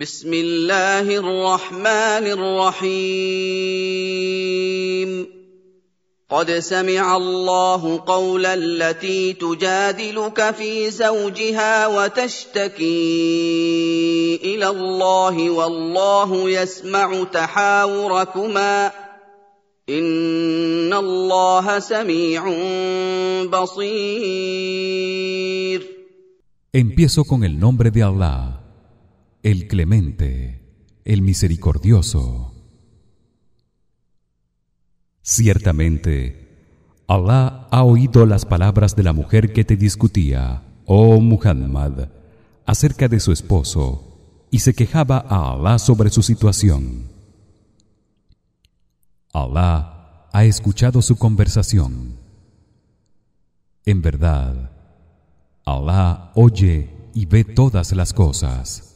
بسم الله الرحمن الرحيم. قد سمع الله قول التي تجادلك في زوجها وتشتكي إلى الله والله يسمع تحاوركما. إن الله سميع بصير. Empiezo con el nombre de Allah, el Clemente, el Misericordioso. Ciertamente, Allah ha oído las palabras de la mujer que te discutía, oh Muhammad, acerca de su esposo y se quejaba a Allah sobre su situación. Allah ha escuchado su conversación. En verdad, Allah oye y ve todas las cosas.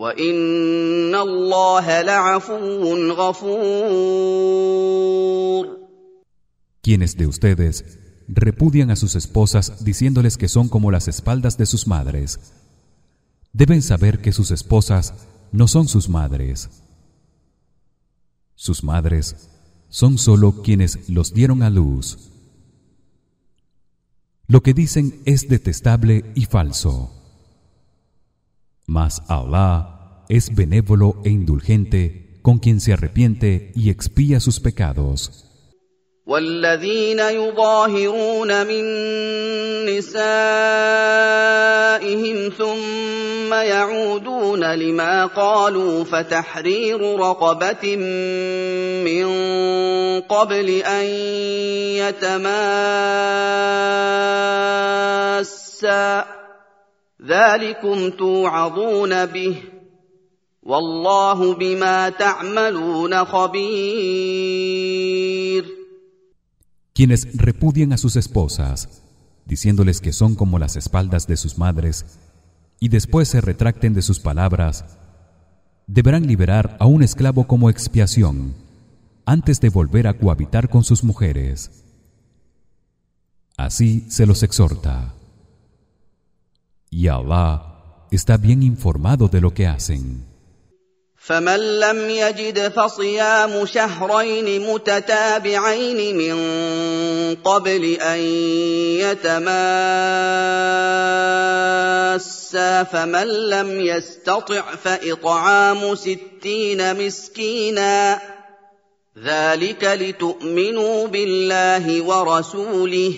وان الله لعفو غفور Quienes de ustedes repudian a sus esposas diciéndoles que son como las espaldas de sus madres deben saber que sus esposas no son sus madres sus madres son solo quienes los dieron a luz lo que dicen es detestable y falso mas Allah es benévolo e indulgente con quien se arrepiente y expía sus pecados والذين يظاهرون من نسائهم ثم يعودون لما قالوا فتحرير رقبه من قبل ان يتماسا ذلكم توعظون به والله بما تعملون خبير quienes repudian a sus esposas diciéndoles que son como las espaldas de sus madres y después se retracten de sus palabras deberán liberar a un esclavo como expiación antes de volver a cohabitar con sus mujeres así se los exhorta y Allah está bien informado de lo que hacen فمن لم يجد فصيام شهرين متتابعين من قبل ان يتماسا فمن لم يستطع فاطعام ستين مسكينا ذلك لتؤمنوا بالله ورسوله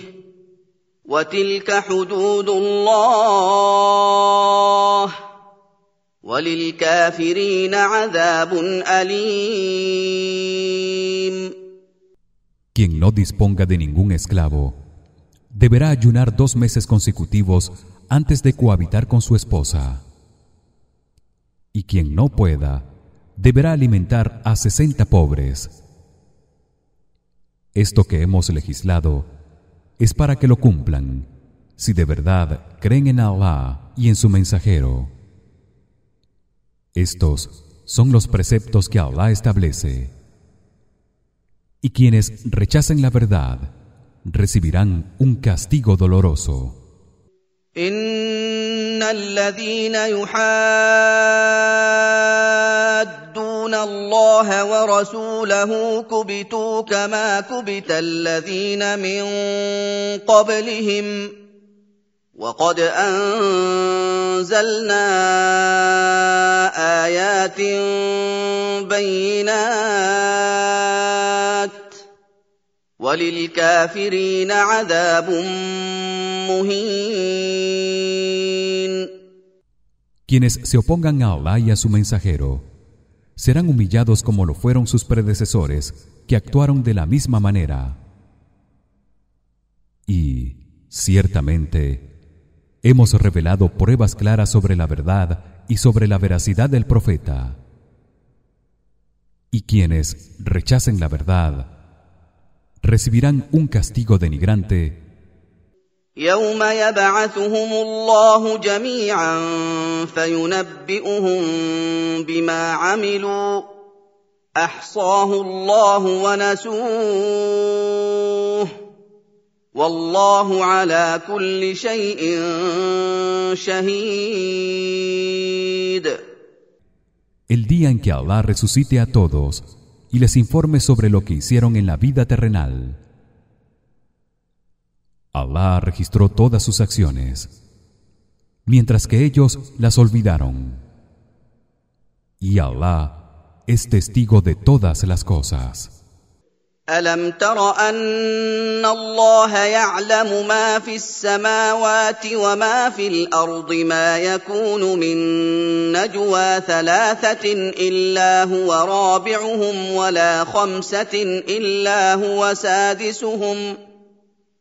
وتلك حدود الله وللكافرين عذاب أليم Quien no disponga de ningún esclavo deberá ayunar dos meses consecutivos antes de cohabitar con su esposa. Y quien no pueda deberá alimentar a sesenta pobres. Esto que hemos legislado es para que lo cumplan, si de verdad creen en Allah y en su mensajero. Estos son los preceptos que Allah establece. Y quienes rechacen la verdad recibirán un castigo doloroso. يحادون الله ورسوله كبتوا كما كبت الذين من قبلهم وقد انزلنا ايات بينات وللكافرين عذاب مهين. Quienes se opongan a Allah y a su mensajero serán humillados como lo fueron sus predecesores que actuaron de la misma manera. Y ciertamente hemos revelado pruebas claras sobre la verdad y sobre la veracidad del profeta. y quienes rechacen la verdad recibirán un castigo denigrante يوم يبعثهم الله جميعا فينبئهم بما عملوا احصاه الله ونسوه والله على كل شيء شهيد el día en que Allah resucite a todos y les informe sobre lo que hicieron en la vida terrenal. Allah registró todas sus acciones, mientras que ellos las olvidaron. Y Allah es testigo de todas las cosas. الم تر ان الله يعلم ما في السماوات وما في الارض ما يكون من نجوى ثلاثه الا هو رابعهم ولا خمسه الا هو سادسهم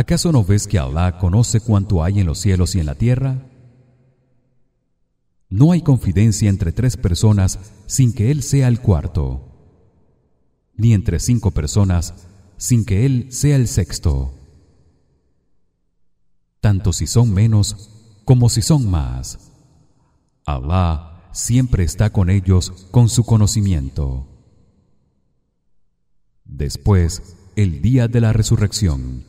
¿Acaso no ves que Allah conoce cuanto hay en los cielos y en la tierra? No hay confidencia entre tres personas sin que él sea el cuarto, ni entre cinco personas sin que él sea el sexto. Tanto si son menos como si son más. Allah siempre está con ellos con su conocimiento. Después, el día de la resurrección,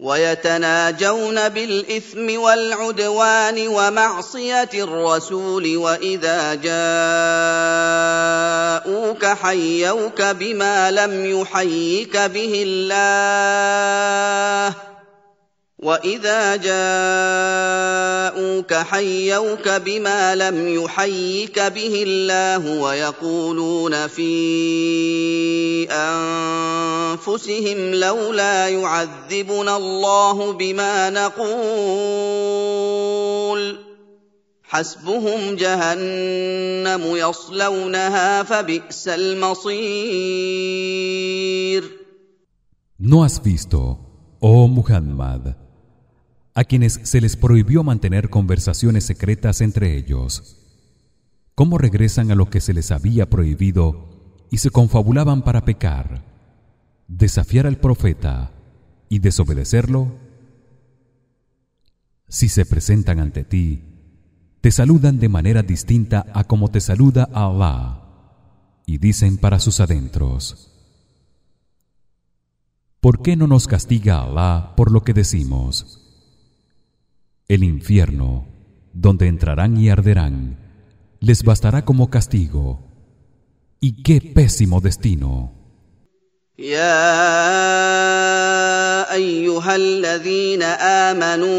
ويتناجون بالإثم والعدوان ومعصية الرسول وإذا جاءوك حيوك بما لم يحيك به الله واذا جاءوك حيوك بما لم يحيك به الله ويقولون في انفسهم لولا يعذبنا الله بما نقول حسبهم جهنم يصلونها فبئس المصير No has visto, oh Muhammad, a quienes se les prohibió mantener conversaciones secretas entre ellos. Cómo regresan a lo que se les había prohibido y se confabulaban para pecar desafiar al profeta y desobedecerlo si se presentan ante ti te saludan de manera distinta a como te saluda Allah y dicen para sus adentros ¿Por qué no nos castiga Allah por lo que decimos? el infierno donde entrarán y arderán les bastará como castigo y qué pésimo destino يا ايها الذين امنوا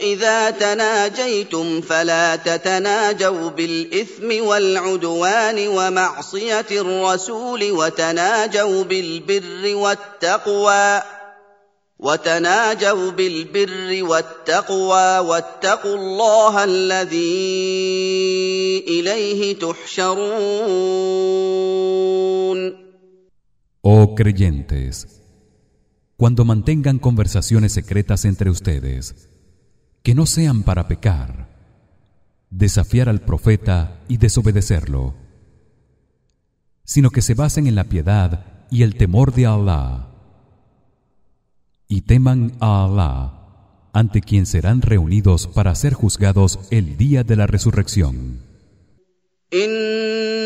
اذا تناجيتم فلا تتناجوا بالاثم والعدوان ومعصيه الرسول وتناجوا بالبر والتقوى وتناجوا بالبر والتقوى واتقوا الله الذي اليه تحشرون Oh creyentes cuando mantengan conversaciones secretas entre ustedes que no sean para pecar desafiar al profeta y desobedecerlo sino que se basen en la piedad y el temor de Allah y teman a Allah ante quien serán reunidos para ser juzgados el día de la resurrección. إن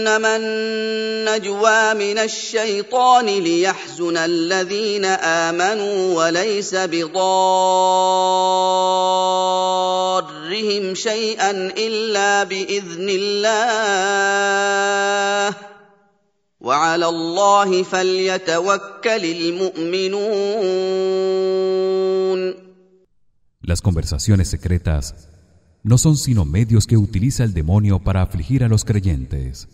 انما النجوى من الشيطان ليحزن الذين امنوا وليس بضارهم شيئا الا باذن الله وعلى الله فليتوكل المؤمنون Las conversaciones secretas no son sino medios que utiliza el demonio para afligir a los creyentes.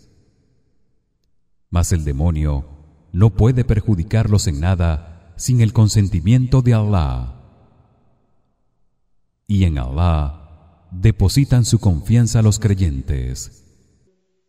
Mas el demonio no puede perjudicarlos en nada sin el consentimiento de Allah. Y en Allah depositan su confianza los creyentes.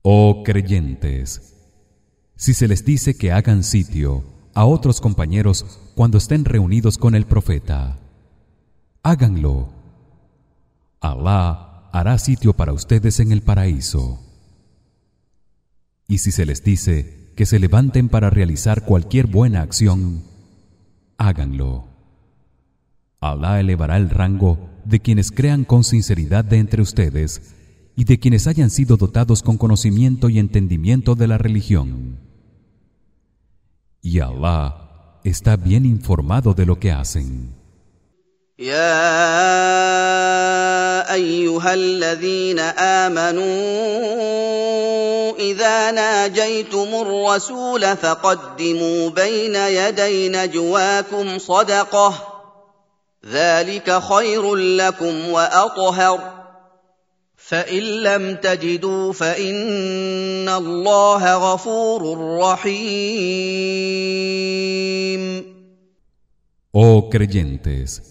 Oh creyentes, si se les dice que hagan sitio a otros compañeros cuando estén reunidos con el profeta, háganlo. Allah hará sitio para ustedes en el paraíso. Y si se les dice que se levanten para realizar cualquier buena acción, háganlo. Allah elevará el rango de quienes crean con sinceridad de entre ustedes y de quienes hayan sido dotados con conocimiento y entendimiento de la religión. Y Allah está bien informado de lo que hacen. ذلك خير لكم واطهر فان لم تجدوا فان الله غفور رحيم Oh creyentes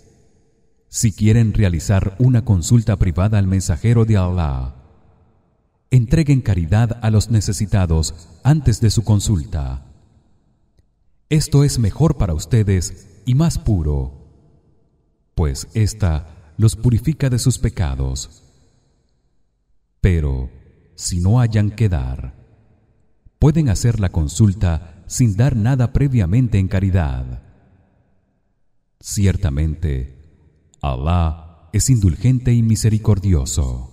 si quieren realizar una consulta privada al mensajero de Allah entreguen caridad a los necesitados antes de su consulta esto es mejor para ustedes y más puro pues ésta los purifica de sus pecados. Pero si no hayan que dar, pueden hacer la consulta sin dar nada previamente en caridad. Ciertamente, Allah es indulgente y misericordioso.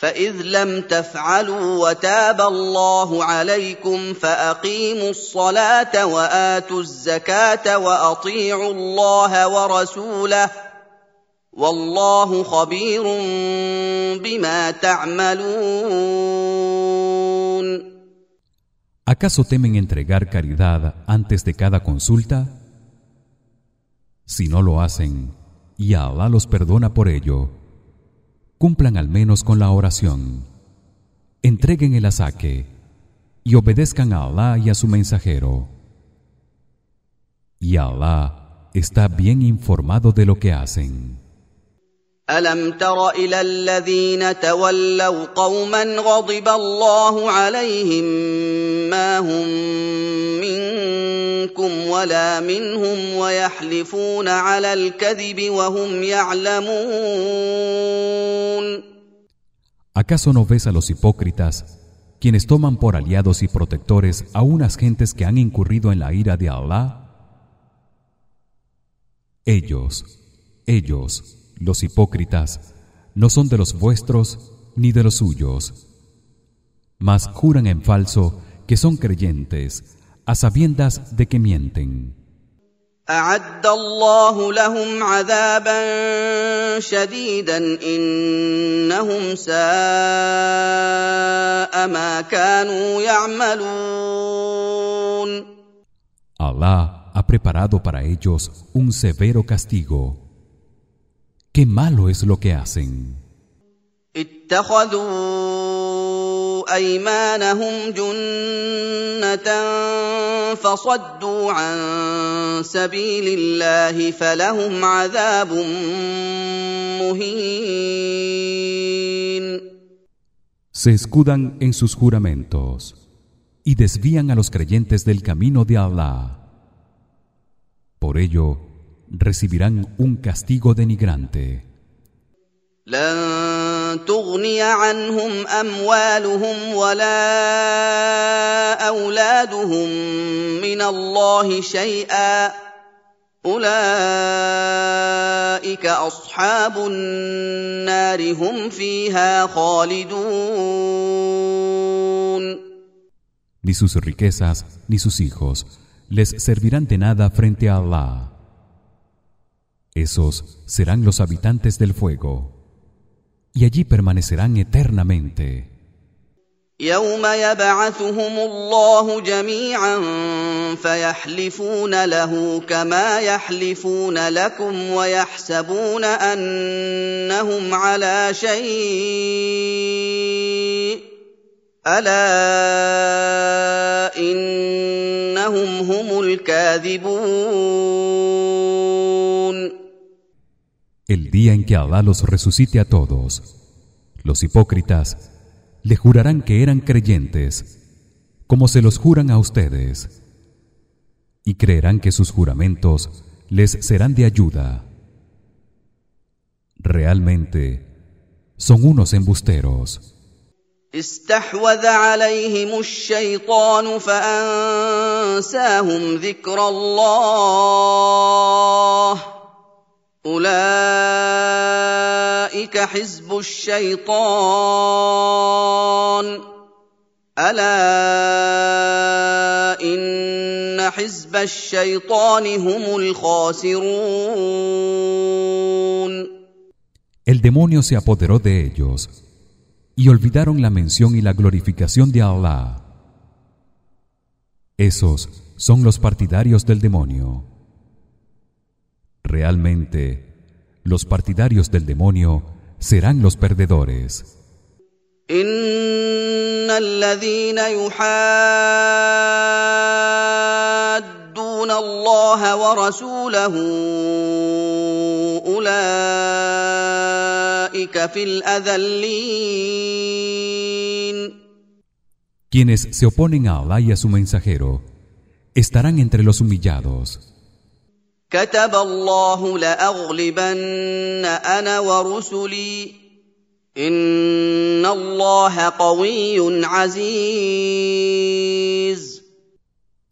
فإذ لم تفعلوا وتاب الله عليكم فأقيموا الصلاة وآتوا الزكاة وأطيعوا الله ورسوله والله خبير بما تعملون ¿Acaso temen entregar caridad antes de cada consulta? Si no lo hacen, y Allah los perdona por ello, cumplan al menos con la oración entreguen el asaque y obedezcan a Allah y a su mensajero y Allah está bien informado de lo que hacen ألم تر إلى الذين تولوا قوما غضب الله عليهم ما هم منكم ولا منهم ويحلفون على الكذب وهم يعلمون ¿Acaso no ves a los hipócritas quienes toman por aliados y protectores a unas gentes que han incurrido en la ira de Allah? Ellos, ellos los hipócritas no son de los vuestros ni de los suyos mas juran en falso que son creyentes a sabiendas de que mienten Allah ha preparado para ellos un severo castigo qué malo es lo que hacen اتخذوا ايمانهم جنه فصدوا عن سبيل الله فلهم عذاب مهين Se escudan en sus juramentos y desvían a los creyentes del camino de Allah. Por ello recibirán un castigo denigrante. لن تغني عنهم اموالهم ولا اولادهم من الله شيئا اولئك اصحاب النار هم فيها خالدون Ni sus riquezas ni sus hijos les servirán de nada frente a Allah. Esos serán los habitantes del fuego. Y allí permanecerán eternamente. يوم يبعثهم الله جميعا فيحلفون له كما يحلفون لكم ويحسبون انهم على شيء الا انهم هم الكاذبون El día en que Allah los resucite a todos, los hipócritas le jurarán que eran creyentes, como se los juran a ustedes, y creerán que sus juramentos les serán de ayuda. Realmente son unos embusteros. اولئك حزب الشيطان الا ان حزب الشيطان هم الخاسرون El demonio se apoderó de ellos y olvidaron la mención y la glorificación de Allah. Esos son los partidarios del demonio. Realmente los partidarios del demonio serán los perdedores. Quienes se oponen a Allah y a su mensajero estarán entre los humillados. كتب الله لاغلبن انا ورسلي ان الله قوي عزيز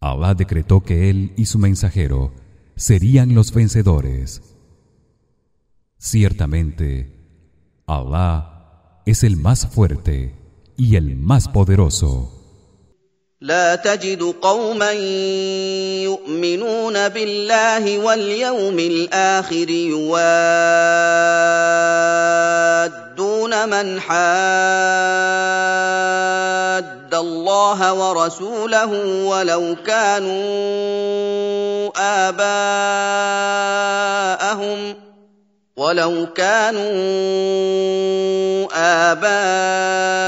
Allah decretó que él y su mensajero serían los vencedores. Ciertamente, Allah es el más fuerte y el más poderoso. لا تجد قوما يؤمنون بالله واليوم الآخر يوادون من حاد الله ورسوله ولو كانوا آباءهم ولو كانوا آباءهم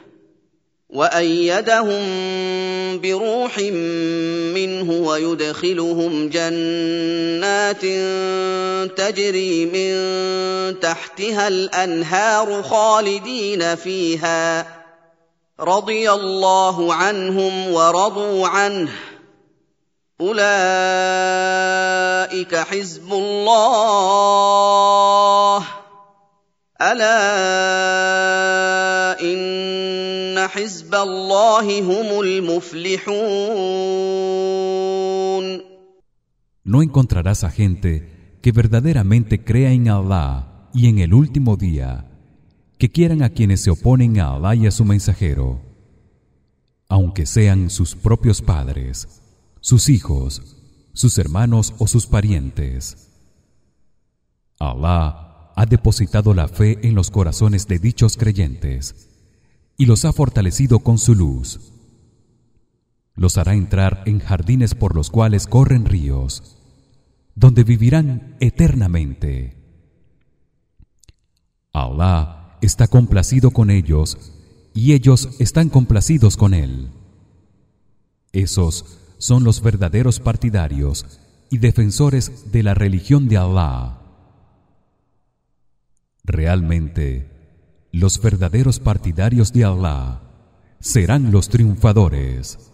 وأيدهم بروح منه ويدخلهم جنات تجري من تحتها الأنهار خالدين فيها. رضي الله عنهم ورضوا عنه. أولئك حزب الله. ألا إن حزب الله هم المفلحون No encontrarás a gente que verdaderamente crea en Allah y en el último día, que quieran a quienes se oponen a Allah y a su mensajero, aunque sean sus propios padres, sus hijos, sus hermanos o sus parientes. Allah ha depositado la fe en los corazones de dichos creyentes y los ha fortalecido con su luz. Los hará entrar en jardines por los cuales corren ríos, donde vivirán eternamente. Allah está complacido con ellos y ellos están complacidos con él. Esos son los verdaderos partidarios y defensores de la religión de Allah. Realmente los verdaderos partidarios de Allah serán los triunfadores.